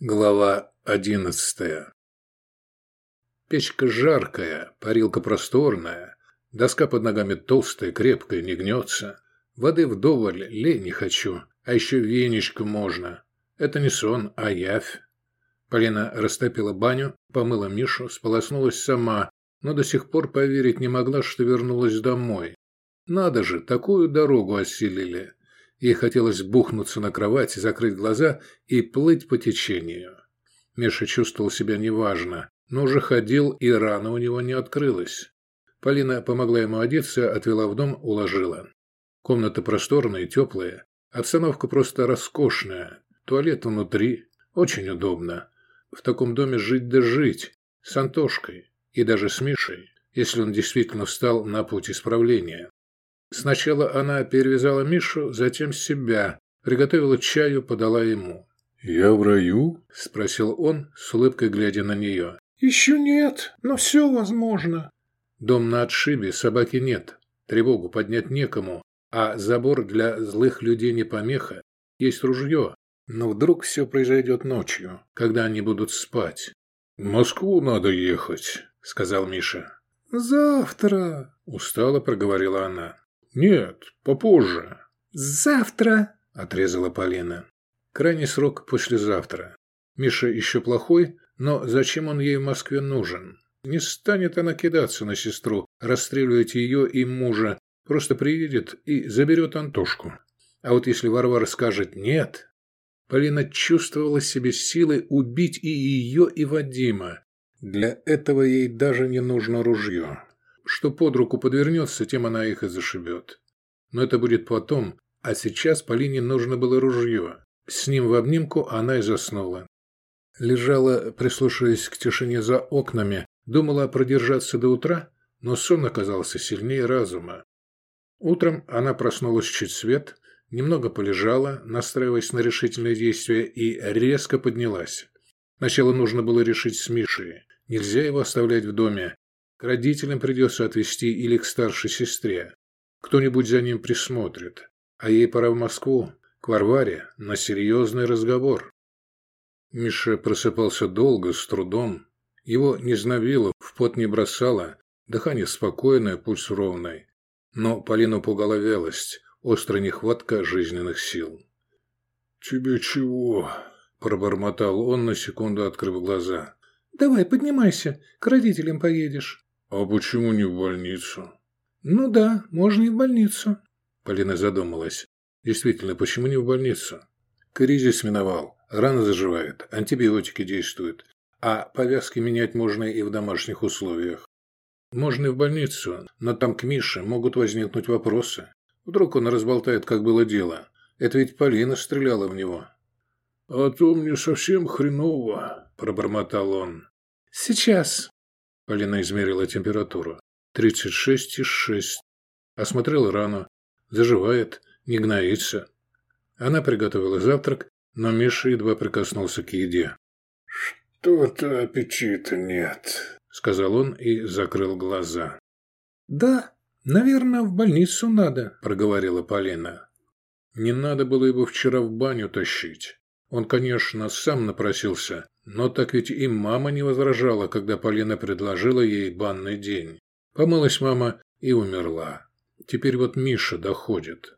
Глава одиннадцатая Печка жаркая, парилка просторная, доска под ногами толстая, крепкая, не гнется. Воды вдоволь, лей не хочу, а еще веничку можно. Это не сон, а явь. Полина растопила баню, помыла Мишу, сполоснулась сама, но до сих пор поверить не могла, что вернулась домой. Надо же, такую дорогу осилили. Ей хотелось бухнуться на кровать, закрыть глаза и плыть по течению. Миша чувствовал себя неважно, но уже ходил, и рана у него не открылась. Полина помогла ему одеться, отвела в дом, уложила. Комната просторная теплая. Обстановка просто роскошная. Туалет внутри. Очень удобно. В таком доме жить да жить. С Антошкой. И даже с Мишей, если он действительно встал на путь исправления. Сначала она перевязала Мишу, затем себя, приготовила чаю, подала ему. «Я в раю?» – спросил он, с улыбкой глядя на нее. «Еще нет, но все возможно». Дом на отшибе, собаки нет, тревогу поднять некому, а забор для злых людей не помеха. Есть ружье, но вдруг все произойдет ночью, когда они будут спать. «В Москву надо ехать», – сказал Миша. «Завтра», – устало проговорила она. «Нет, попозже». «Завтра», – отрезала Полина. Крайний срок послезавтра. Миша еще плохой, но зачем он ей в Москве нужен? Не станет она кидаться на сестру, расстреливать ее и мужа, просто приедет и заберет Антошку. А вот если Варвара скажет «нет», Полина чувствовала себе силы убить и ее, и Вадима. Для этого ей даже не нужно ружье. Что под руку подвернется, тем она их и зашибет. Но это будет потом, а сейчас Полине нужно было ружье. С ним в обнимку она и заснула. Лежала, прислушиваясь к тишине за окнами, думала продержаться до утра, но сон оказался сильнее разума. Утром она проснулась чуть свет, немного полежала, настраиваясь на решительные действия, и резко поднялась. Сначала нужно было решить с Мишей. Нельзя его оставлять в доме, к родителям придется отвезти или к старшей сестре. Кто-нибудь за ним присмотрит. А ей пора в Москву, к Варваре, на серьезный разговор. Миша просыпался долго, с трудом. Его не знобило, в пот не бросало, дыхание спокойное, пульс ровный. Но Полину пугала вялость, острая нехватка жизненных сил. «Тебе чего?» – пробормотал он, на секунду открыв глаза. «Давай, поднимайся, к родителям поедешь». «А почему не в больницу?» «Ну да, можно и в больницу». Полина задумалась. «Действительно, почему не в больницу?» Кризис миновал, рана заживает, антибиотики действуют, а повязки менять можно и в домашних условиях. Можно и в больницу, но там к Мише могут возникнуть вопросы. Вдруг он разболтает, как было дело. Это ведь Полина стреляла в него. «А то мне совсем хреново», – пробормотал он. «Сейчас», Полина измерила температуру. 36,6. Осмотрела рану. Заживает, не гноится. Она приготовила завтрак, но Миша едва прикоснулся к еде. «Что-то аппетита нет», — сказал он и закрыл глаза. «Да, наверное, в больницу надо», — проговорила Полина. Не надо было его вчера в баню тащить. Он, конечно, сам напросился, но так ведь и мама не возражала, когда Полина предложила ей банный день. Помылась мама и умерла. Теперь вот Миша доходит.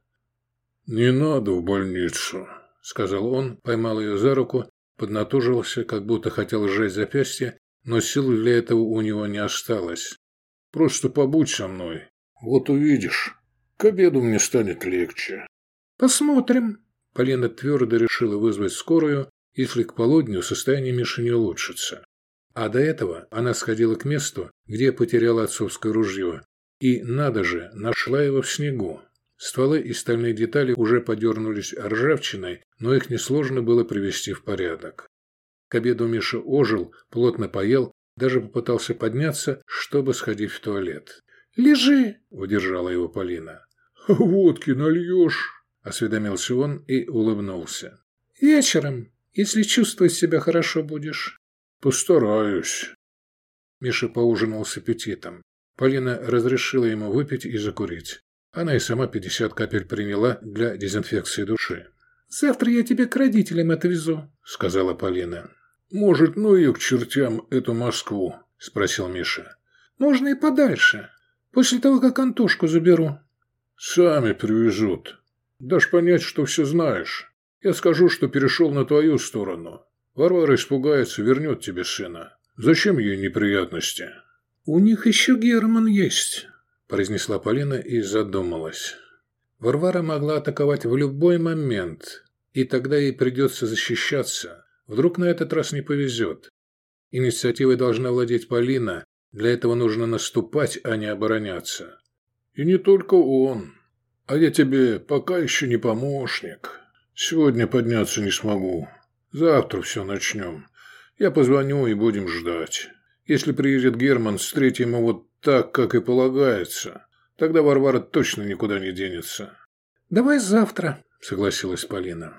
«Не надо в больницу», — сказал он, поймал ее за руку, поднатужился, как будто хотел сжать запястье, но сил для этого у него не осталось. «Просто побудь со мной. Вот увидишь. К обеду мне станет легче». «Посмотрим». Полина твердо решила вызвать скорую если к полудню состояние Миши не улучшится. А до этого она сходила к месту, где потеряла отцовское ружье, и, надо же, нашла его в снегу. Стволы и стальные детали уже подернулись ржавчиной, но их несложно было привести в порядок. К обеду Миша ожил, плотно поел, даже попытался подняться, чтобы сходить в туалет. «Лежи!» – удержала его Полина. «Водки нальешь?» – осведомился он и улыбнулся. «Вечером!» Если чувствовать себя хорошо будешь. Постараюсь. Миша поужинал с аппетитом. Полина разрешила ему выпить и закурить. Она и сама 50 капель приняла для дезинфекции души. Завтра я тебя к родителям отвезу», — сказала Полина. «Может, ну ее к чертям, эту Москву?» – спросил Миша. «Можно и подальше. После того, как Антошку заберу». «Сами привезут. Дашь понять, что все знаешь. Я скажу, что перешел на твою сторону. Варвара испугается, вернет тебе сына. Зачем ей неприятности?» «У них еще Герман есть», – произнесла Полина и задумалась. Варвара могла атаковать в любой момент, и тогда ей придется защищаться. Вдруг на этот раз не повезет. Инициативой должна владеть Полина, для этого нужно наступать, а не обороняться. И не только он. А я тебе пока еще не помощник. Сегодня подняться не смогу. Завтра все начнем. Я позвоню и будем ждать. Если приедет Герман, встретим его так, как и полагается. Тогда Варвара точно никуда не денется. «Давай завтра», — согласилась Полина.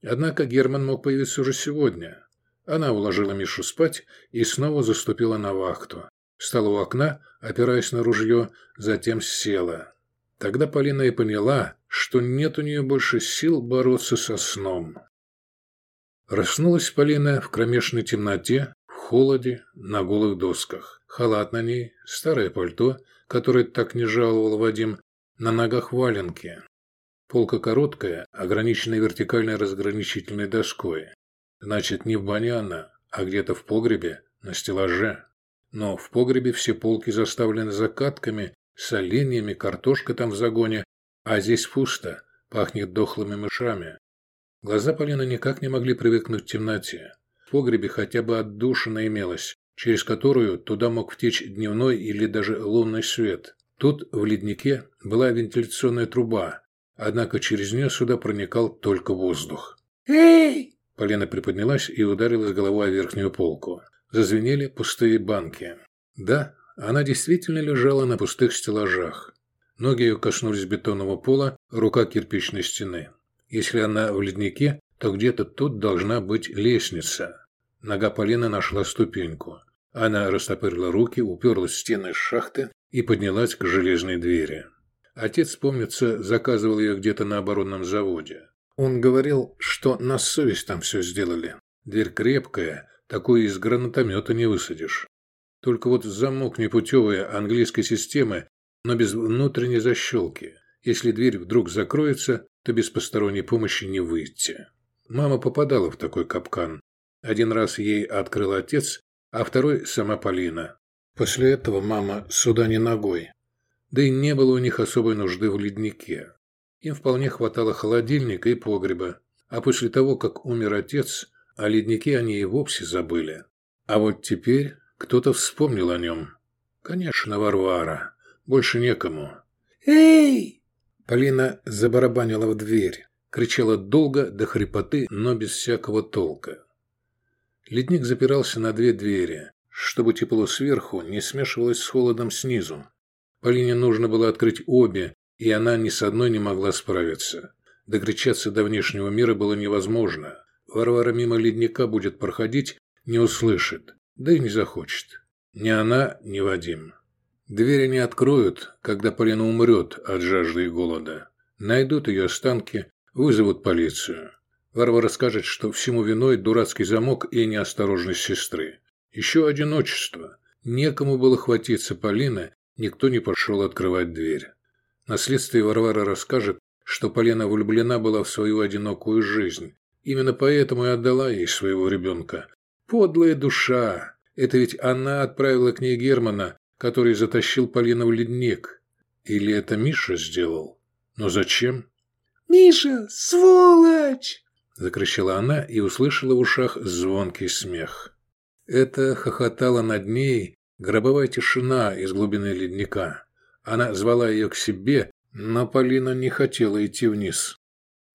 Однако Герман мог появиться уже сегодня. Она уложила Мишу спать и снова заступила на вахту. Встала у окна, опираясь на ружье, затем села. Тогда Полина и поняла, что нет у нее больше сил бороться со сном. Проснулась Полина в кромешной темноте, в холоде, на голых досках. Халат на ней, старое пальто, которое так не жаловал Вадим, на ногах валенки. Полка короткая, ограниченная вертикальной разграничительной доской. Значит, не в бане она, а где-то в погребе, на стеллаже. Но в погребе все полки заставлены закатками, соленьями, картошка там в загоне, а здесь пусто, пахнет дохлыми мышами. Глаза Полины никак не могли привыкнуть к темноте. В погребе хотя бы отдушина имелась, через которую туда мог втечь дневной или даже лунный свет. Тут, в леднике, была вентиляционная труба, Однако через нее сюда проникал только воздух. «Эй!» Полина приподнялась и ударилась головой о верхнюю полку. Зазвенели пустые банки. Да, она действительно лежала на пустых стеллажах. Ноги ее коснулись бетонного пола, рука кирпичной стены. Если она в леднике, то где-то тут должна быть лестница. Нога Полины нашла ступеньку. Она растопырила руки, уперлась в стены шахты и поднялась к железной двери. Отец, помнится, заказывал ее где-то на оборонном заводе. Он говорил, что на совесть там все сделали. Дверь крепкая, такую из гранатомета не высадишь. Только вот замок непутевая английской системы, но без внутренней защелки. Если дверь вдруг закроется, то без посторонней помощи не выйти. Мама попадала в такой капкан. Один раз ей открыл отец, а второй – сама Полина. После этого мама сюда не ногой. Да и не было у них особой нужды в леднике. Им вполне хватало холодильника и погреба. А после того, как умер отец, о леднике они и вовсе забыли. А вот теперь кто-то вспомнил о нем. Конечно, Варвара. Больше некому. «Эй!» Полина забарабанила в дверь. Кричала долго, до хрипоты, но без всякого толка. Ледник запирался на две двери, чтобы тепло сверху не смешивалось с холодом снизу. Полине нужно было открыть обе, и она ни с одной не могла справиться. Докричаться до внешнего мира было невозможно. Варвара мимо ледника будет проходить, не услышит, да и не захочет. Ни она, ни Вадим. Двери не откроют, когда Полина умрет от жажды и голода. Найдут ее останки, вызовут полицию. Варвара скажет, что всему виной дурацкий замок и неосторожность сестры. Еще одиночество. Некому было хватиться Полины Никто не пошел открывать дверь. На следствии Варвара расскажет, что Полина влюблена была в свою одинокую жизнь. Именно поэтому и отдала ей своего ребенка. Подлая душа! Это ведь она отправила к ней Германа, который затащил Полину в ледник. Или это Миша сделал? Но зачем? «Миша, сволочь!» Закричала она и услышала в ушах звонкий смех. Это хохотала над ней Гробовая тишина из глубины ледника. Она звала ее к себе, но Полина не хотела идти вниз.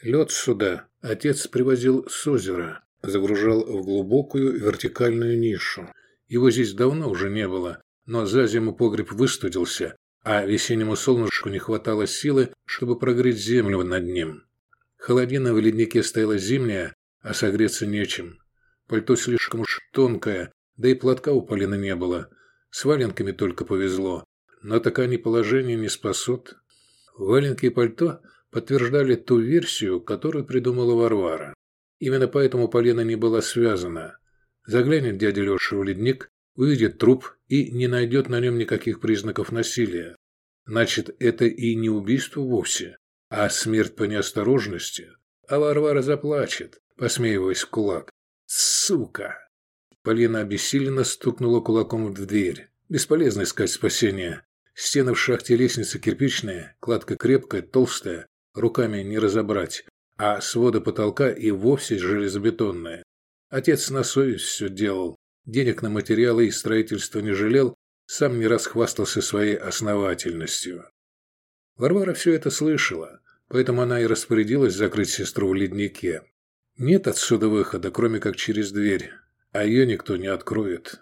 Лед сюда отец привозил с озера, загружал в глубокую вертикальную нишу. Его здесь давно уже не было, но за зиму погреб выстудился, а весеннему солнышку не хватало силы, чтобы прогреть землю над ним. Холодина в леднике стояла зимняя, а согреться нечем. Пальто слишком уж тонкое, да и платка у Полины не было. С валенками только повезло, но так они положение не спасут. Валенки и пальто подтверждали ту версию, которую придумала Варвара. Именно поэтому Полина не была связана. Заглянет дядя Леша в ледник, увидит труп и не найдет на нем никаких признаков насилия. Значит, это и не убийство вовсе, а смерть по неосторожности. А Варвара заплачет, посмеиваясь в кулак. Сука! Полина обессиленно стукнула кулаком в дверь. Бесполезно искать спасения. Стены в шахте лестницы кирпичные, кладка крепкая, толстая, руками не разобрать, а своды потолка и вовсе железобетонные. Отец на совесть все делал, денег на материалы и строительство не жалел, сам не расхвастался своей основательностью. Варвара все это слышала, поэтому она и распорядилась закрыть сестру в леднике. Нет отсюда выхода, кроме как через дверь, а ее никто не откроет.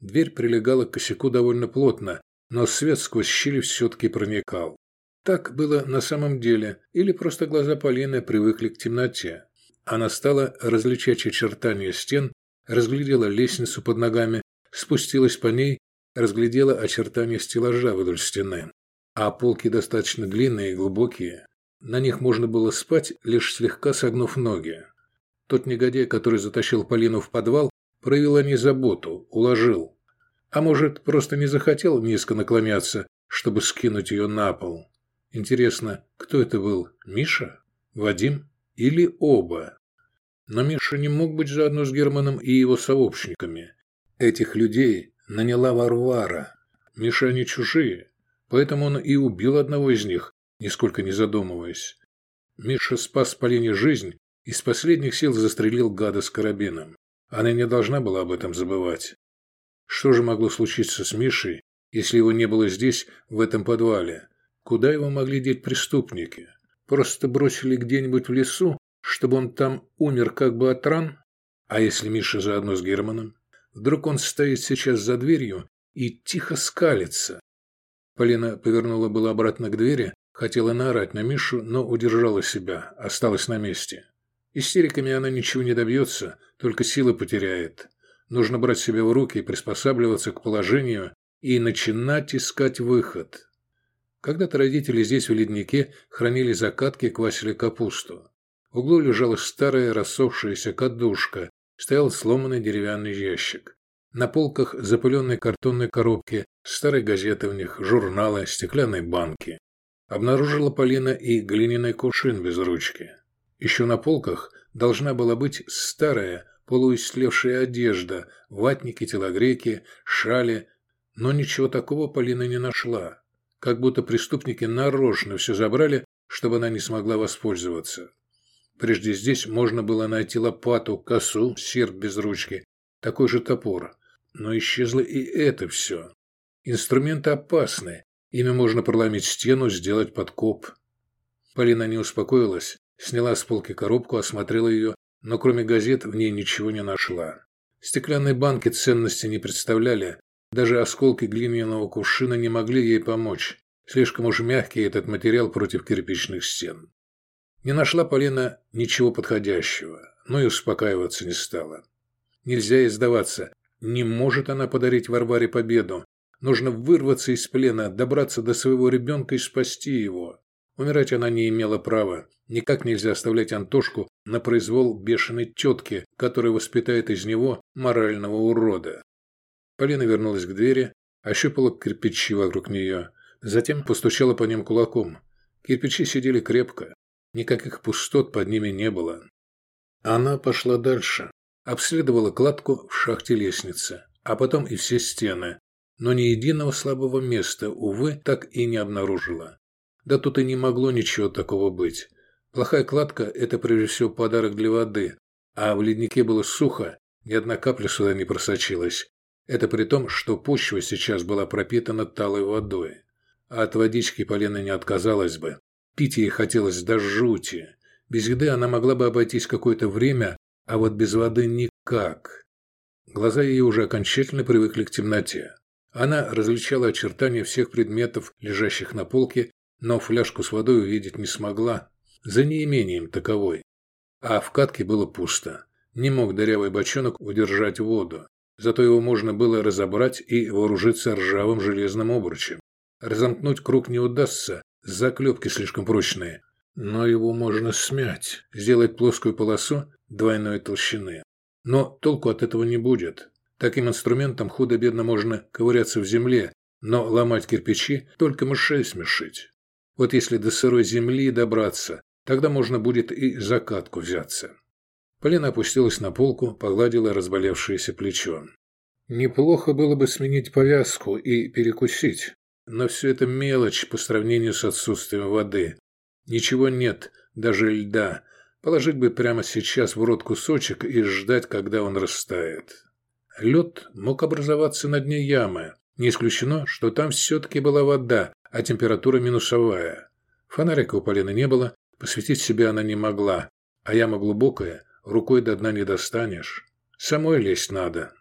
Дверь прилегала к косяку довольно плотно, но свет сквозь щели все-таки проникал. Так было на самом деле, или просто глаза Полины привыкли к темноте. Она стала различать очертания стен, разглядела лестницу под ногами, спустилась по ней, разглядела очертания стеллажа вдоль стены. А полки достаточно длинные и глубокие. На них можно было спать, лишь слегка согнув ноги. Тот негодяй, который затащил Полину в подвал, проявил о ней заботу, уложил. А может, просто не захотел низко наклоняться, чтобы скинуть ее на пол. Интересно, кто это был? Миша? Вадим? Или оба? Но Миша не мог быть заодно с Германом и его сообщниками. Этих людей наняла Варвара. Миша они чужие, поэтому он и убил одного из них, нисколько не задумываясь. Миша спас Полине жизнь и с последних сил застрелил гада с карабином. Она не должна была об этом забывать. Что же могло случиться с Мишей, если его не было здесь, в этом подвале? Куда его могли деть преступники? Просто бросили где-нибудь в лесу, чтобы он там умер как бы от ран? А если Миша заодно с Германом? Вдруг он стоит сейчас за дверью и тихо скалится? Полина повернула было обратно к двери, хотела наорать на Мишу, но удержала себя, осталась на месте. Истериками она ничего не добьется, только силы потеряет. Нужно брать себя в руки и приспосабливаться к положению и начинать искать выход. Когда-то родители здесь в леднике хранили закатки, квасили капусту. В углу лежала старая рассохшаяся кадушка, стоял сломанный деревянный ящик. На полках запыленные картонные коробки, старые газеты в них, журналы, стеклянные банки. Обнаружила Полина и глиняный кувшин без ручки. Еще на полках должна была быть старая, полуистлевшая одежда, ватники, телогрейки, шали, но ничего такого Полина не нашла. Как будто преступники нарочно все забрали, чтобы она не смогла воспользоваться. Прежде здесь можно было найти лопату, косу, серп без ручки, такой же топор. Но исчезло и это все. Инструменты опасны. Ими можно проломить стену, сделать подкоп. Полина не успокоилась, сняла с полки коробку, осмотрела ее но кроме газет в ней ничего не нашла. Стеклянные банки ценности не представляли, даже осколки глиняного кувшина не могли ей помочь. Слишком уж мягкий этот материал против кирпичных стен. Не нашла Полина ничего подходящего, но и успокаиваться не стала. Нельзя ей сдаваться. Не может она подарить Варваре победу. Нужно вырваться из плена, добраться до своего ребенка и спасти его. Умирать она не имела права. Никак нельзя оставлять Антошку на произвол бешеной тетки, которая воспитает из него морального урода. Полина вернулась к двери, ощупала кирпичи вокруг нее, затем постучала по ним кулаком. Кирпичи сидели крепко, никаких пустот под ними не было. Она пошла дальше, обследовала кладку в шахте лестницы, а потом и все стены, но ни единого слабого места, увы, так и не обнаружила. Да тут и не могло ничего такого быть. Плохая кладка – это прежде всего подарок для воды, а в леднике было сухо, ни одна капля сюда не просочилась. Это при том, что почва сейчас была пропитана талой водой. А от водички Полина не отказалась бы. Пить ей хотелось до жути. Без еды она могла бы обойтись какое-то время, а вот без воды никак. Глаза ее уже окончательно привыкли к темноте. Она различала очертания всех предметов, лежащих на полке, но фляжку с водой увидеть не смогла за неимением таковой. А в катке было пусто. Не мог дырявый бочонок удержать воду. Зато его можно было разобрать и вооружиться ржавым железным обручем. Разомкнуть круг не удастся, заклепки слишком прочные. Но его можно смять, сделать плоскую полосу двойной толщины. Но толку от этого не будет. Таким инструментом худо-бедно можно ковыряться в земле, но ломать кирпичи только мышей смешить. Вот если до сырой земли добраться, тогда можно будет и закатку взяться. Полина опустилась на полку, погладила разболевшееся плечо. Неплохо было бы сменить повязку и перекусить, но все это мелочь по сравнению с отсутствием воды. Ничего нет, даже льда. Положить бы прямо сейчас в рот кусочек и ждать, когда он растает. Лед мог образоваться на дне ямы. Не исключено, что там все-таки была вода, а температура минусовая. Фонарика у Полины не было, посветить себя она не могла. А яма глубокая, рукой до дна не достанешь. Самой лезть надо.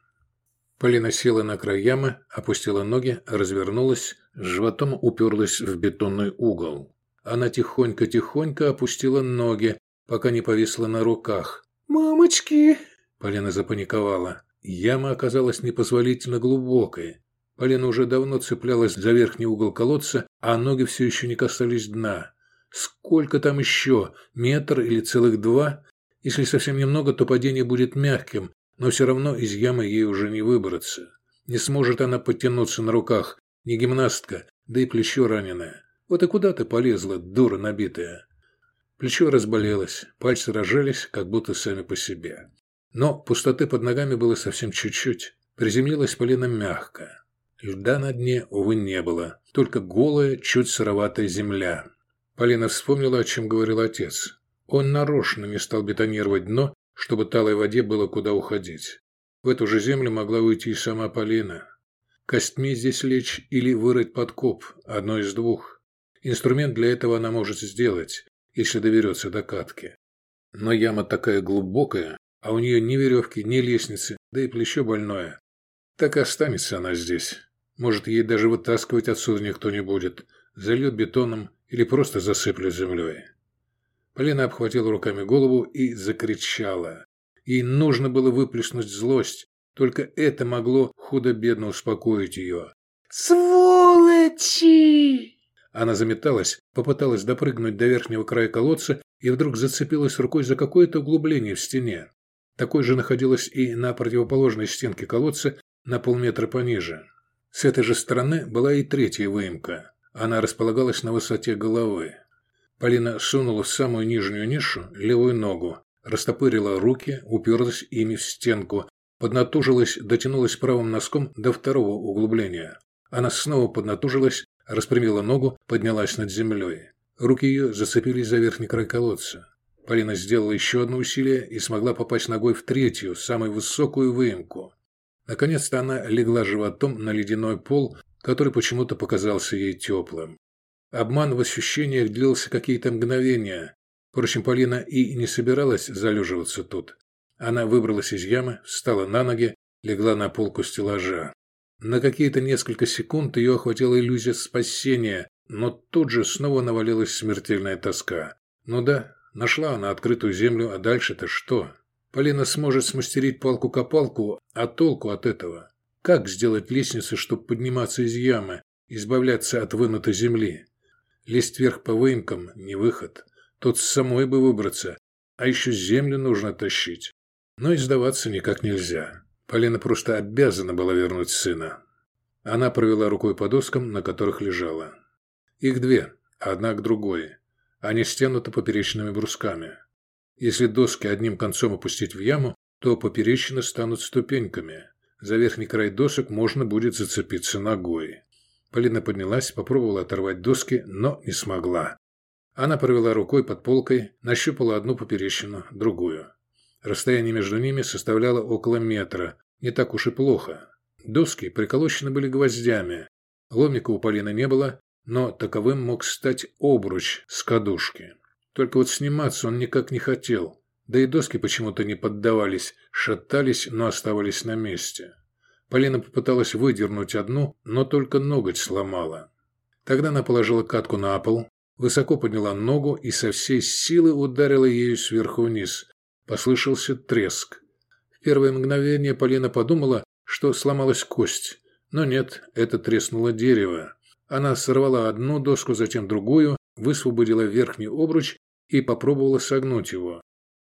Полина села на край ямы, опустила ноги, развернулась, животом уперлась в бетонный угол. Она тихонько-тихонько опустила ноги, пока не повисла на руках. «Мамочки!» Полина запаниковала. Яма оказалась непозволительно глубокой. Полина уже давно цеплялась за верхний угол колодца, а ноги все еще не касались дна. Сколько там еще? Метр или целых два? Если совсем немного, то падение будет мягким, но все равно из ямы ей уже не выбраться. Не сможет она подтянуться на руках, не гимнастка, да и плечо раненое. Вот и куда ты полезла, дура набитая? Плечо разболелось, пальцы рожались, как будто сами по себе. Но пустоты под ногами было совсем чуть-чуть. Приземлилась Полина мягко. Льда на дне, увы, не было. Только голая, чуть сыроватая земля. Полина вспомнила, о чем говорил отец. Он нарочно не стал бетонировать дно, чтобы талой воде было куда уходить. В эту же землю могла уйти и сама Полина. Костьми здесь лечь или вырыть подкоп, одно из двух. Инструмент для этого она может сделать, если доберется до катки. Но яма такая глубокая, а у нее ни веревки, ни лестницы, да и плечо больное. Так и останется она здесь. Может, ей даже вытаскивать отсюда никто не будет. Зальет бетоном или просто засыплет землей. Полина обхватила руками голову и закричала. Ей нужно было выплеснуть злость. Только это могло худо-бедно успокоить ее. «Сволочи!» Она заметалась, попыталась допрыгнуть до верхнего края колодца и вдруг зацепилась рукой за какое-то углубление в стене. Такое же находилось и на противоположной стенке колодца на полметра пониже. С этой же стороны была и третья выемка. Она располагалась на высоте головы. Полина сунула в самую нижнюю нишу левую ногу, растопырила руки, уперлась ими в стенку, поднатужилась, дотянулась правым носком до второго углубления. Она снова поднатужилась, распрямила ногу, поднялась над землей. Руки ее зацепились за верхний край колодца. Полина сделала еще одно усилие и смогла попасть ногой в третью, самую высокую выемку. Наконец-то она легла животом на ледяной пол, который почему-то показался ей теплым. Обман в ощущениях длился какие-то мгновения. Впрочем, Полина и не собиралась залеживаться тут. Она выбралась из ямы, встала на ноги, легла на полку стеллажа. На какие-то несколько секунд ее охватила иллюзия спасения, но тут же снова навалилась смертельная тоска. Ну да, нашла она открытую землю, а дальше-то что? Полина сможет смастерить палку-копалку, а толку от этого? Как сделать лестницу, чтобы подниматься из ямы, избавляться от вынутой земли? Лезть вверх по выемкам – не выход. Тут самой бы выбраться, а еще землю нужно тащить. Но и сдаваться никак нельзя. Полина просто обязана была вернуть сына. Она провела рукой по доскам, на которых лежала. Их две, одна к другой. Они стянуты поперечными брусками. Если доски одним концом опустить в яму, то поперечины станут ступеньками. За верхний край досок можно будет зацепиться ногой. Полина поднялась, попробовала оторвать доски, но не смогла. Она провела рукой под полкой, нащупала одну поперечину, другую. Расстояние между ними составляло около метра. Не так уж и плохо. Доски приколочены были гвоздями. Ломика у Полины не было, но таковым мог стать обруч с кадушки. Только вот сниматься он никак не хотел. Да и доски почему-то не поддавались, шатались, но оставались на месте. Полина попыталась выдернуть одну, но только ноготь сломала. Тогда она положила катку на пол, высоко подняла ногу и со всей силы ударила ею сверху вниз. Послышался треск. В первое мгновение Полина подумала, что сломалась кость. Но нет, это треснуло дерево. Она сорвала одну доску, затем другую, высвободила верхний обруч и попробовала согнуть его.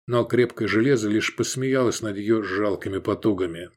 Но крепкое железо лишь посмеялось над ее жалкими потугами.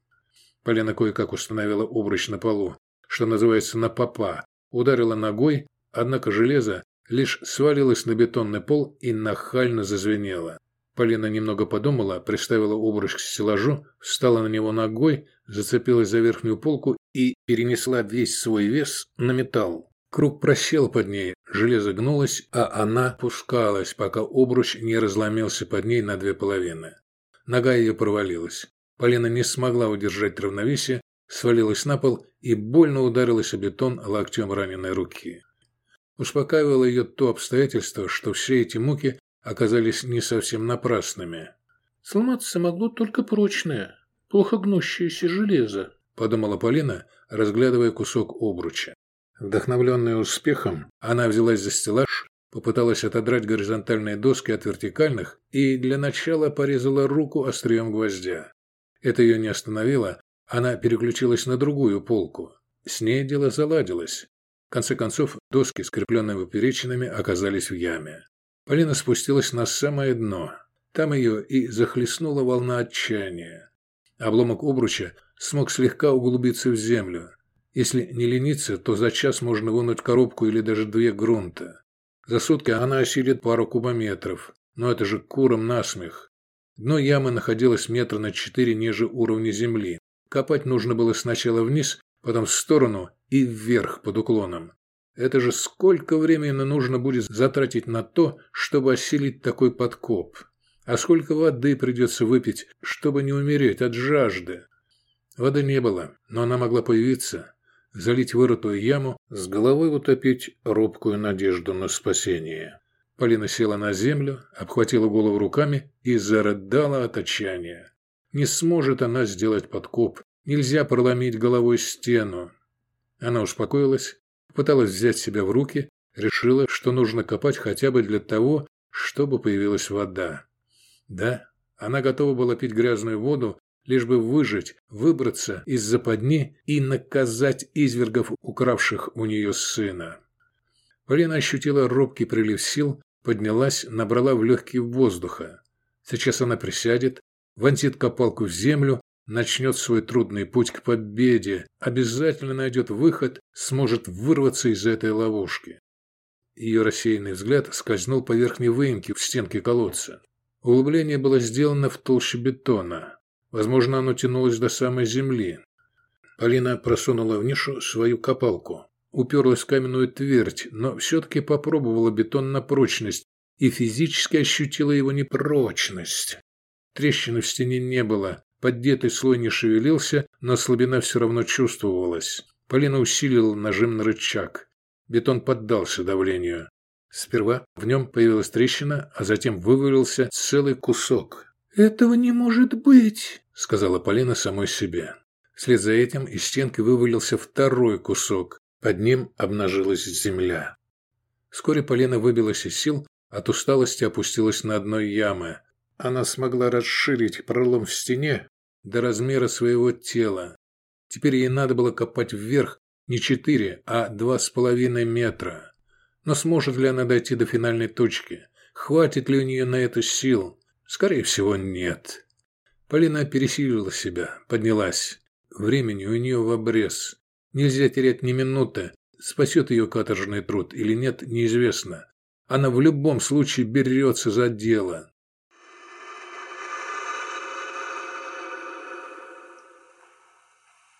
Полина кое-как установила обруч на полу, что называется на попа, ударила ногой, однако железо лишь свалилось на бетонный пол и нахально зазвенело. Полина немного подумала, приставила обруч к стеллажу, встала на него ногой, зацепилась за верхнюю полку и перенесла весь свой вес на металл. Круг просел под ней, железо гнулось, а она пускалась, пока обруч не разломился под ней на две половины. Нога ее провалилась. Полина не смогла удержать равновесие, свалилась на пол и больно ударилась о бетон локтем раненой руки. Успокаивало ее то обстоятельство, что все эти муки оказались не совсем напрасными. «Сломаться могло только прочное, плохо гнущееся железо», – подумала Полина, разглядывая кусок обруча. Вдохновленная успехом, она взялась за стеллаж, попыталась отодрать горизонтальные доски от вертикальных и для начала порезала руку острием гвоздя. Это ее не остановило, она переключилась на другую полку. С ней дело заладилось. В конце концов, доски, скрепленные поперечинами, оказались в яме. Полина спустилась на самое дно. Там ее и захлестнула волна отчаяния. Обломок обруча смог слегка углубиться в землю. Если не лениться, то за час можно вынуть коробку или даже две грунта. За сутки она осилит пару кубометров, но это же куром насмех. Дно ямы находилось метра на четыре ниже уровня земли. Копать нужно было сначала вниз, потом в сторону и вверх под уклоном. Это же сколько времени нужно будет затратить на то, чтобы осилить такой подкоп? А сколько воды придется выпить, чтобы не умереть от жажды? Воды не было, но она могла появиться, залить вырытую яму, с головой утопить робкую надежду на спасение. Полина села на землю, обхватила голову руками и зарыдала от отчаяния. Не сможет она сделать подкоп, нельзя проломить головой стену. Она успокоилась, пыталась взять себя в руки, решила, что нужно копать хотя бы для того, чтобы появилась вода. Да, она готова была пить грязную воду, лишь бы выжить, выбраться из западни и наказать извергов, укравших у нее сына. Полина ощутила робкий прилив сил, поднялась, набрала в легкие воздуха. Сейчас она присядет, вонзит копалку в землю, начнет свой трудный путь к победе, обязательно найдет выход, сможет вырваться из этой ловушки. Ее рассеянный взгляд скользнул по верхней выемке в стенке колодца. Углубление было сделано в толще бетона. Возможно, оно тянулось до самой земли. Полина просунула в нишу свою копалку. Уперлась в каменную твердь, но все-таки попробовала бетон на прочность и физически ощутила его непрочность. Трещины в стене не было, поддетый слой не шевелился, но слабина все равно чувствовалась. Полина усилила нажим на рычаг. Бетон поддался давлению. Сперва в нем появилась трещина, а затем вывалился целый кусок. «Этого не может быть!» – сказала Полина самой себе. Вслед за этим из стенки вывалился второй кусок. Под ним обнажилась земля. Вскоре Полина выбилась из сил, от усталости опустилась на дно ямы. Она смогла расширить пролом в стене до размера своего тела. Теперь ей надо было копать вверх не четыре, а два с половиной метра. Но сможет ли она дойти до финальной точки? Хватит ли у нее на это сил? Скорее всего, нет. Полина пересилила себя, поднялась. Времени у нее в обрез. Нельзя терять ни минуты. Спасет ее каторжный труд или нет, неизвестно. Она в любом случае берется за дело.